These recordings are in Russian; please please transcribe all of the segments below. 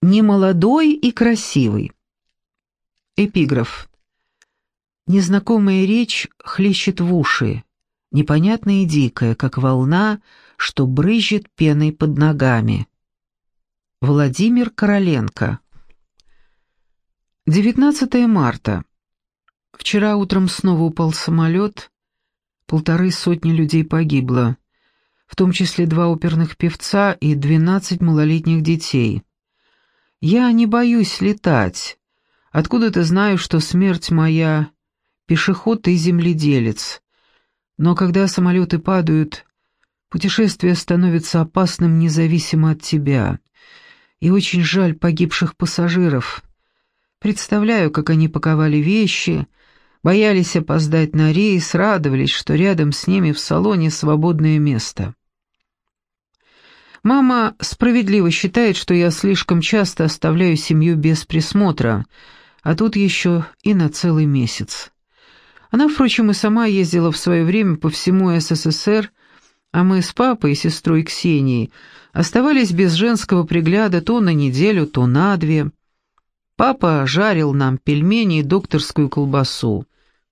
Немолодой и красивый. Эпиграф. Незнакомая речь хлещет в уши, непонятная и дикая, как волна, что брызжет пеной под ногами. Владимир Короленко. 19 марта. Вчера утром снова упал самолет, полторы сотни людей погибло, в том числе два оперных певца и 12 малолетних детей. Я не боюсь летать. Откуда-то знаю, что смерть моя — пешеход и земледелец. Но когда самолеты падают, путешествие становится опасным независимо от тебя. И очень жаль погибших пассажиров. Представляю, как они паковали вещи, боялись опоздать на рейс, радовались, что рядом с ними в салоне свободное место. Мама справедливо считает, что я слишком часто оставляю семью без присмотра, а тут еще и на целый месяц. Она, впрочем, и сама ездила в свое время по всему СССР, а мы с папой и сестрой Ксенией оставались без женского пригляда то на неделю, то на две. Папа жарил нам пельмени и докторскую колбасу.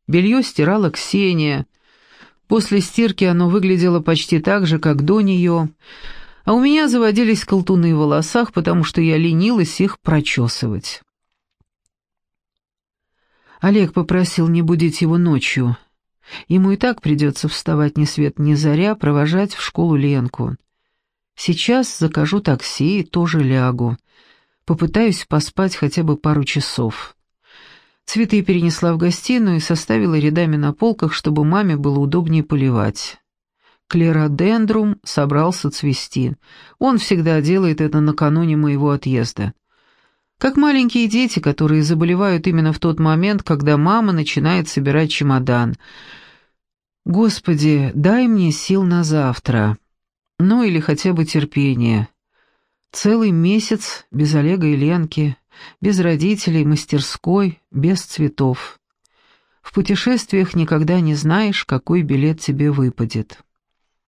Белье стирала Ксения. После стирки оно выглядело почти так же, как до нее, а у меня заводились колтуны в волосах, потому что я ленилась их прочесывать. Олег попросил не будить его ночью. Ему и так придется вставать ни свет ни заря, провожать в школу Ленку. Сейчас закажу такси и тоже лягу. Попытаюсь поспать хотя бы пару часов. Цветы перенесла в гостиную и составила рядами на полках, чтобы маме было удобнее поливать. Клеродендрум собрался цвести. Он всегда делает это накануне моего отъезда. Как маленькие дети, которые заболевают именно в тот момент, когда мама начинает собирать чемодан. «Господи, дай мне сил на завтра. Ну или хотя бы терпение. Целый месяц без Олега и Ленки, без родителей, мастерской, без цветов. В путешествиях никогда не знаешь, какой билет тебе выпадет».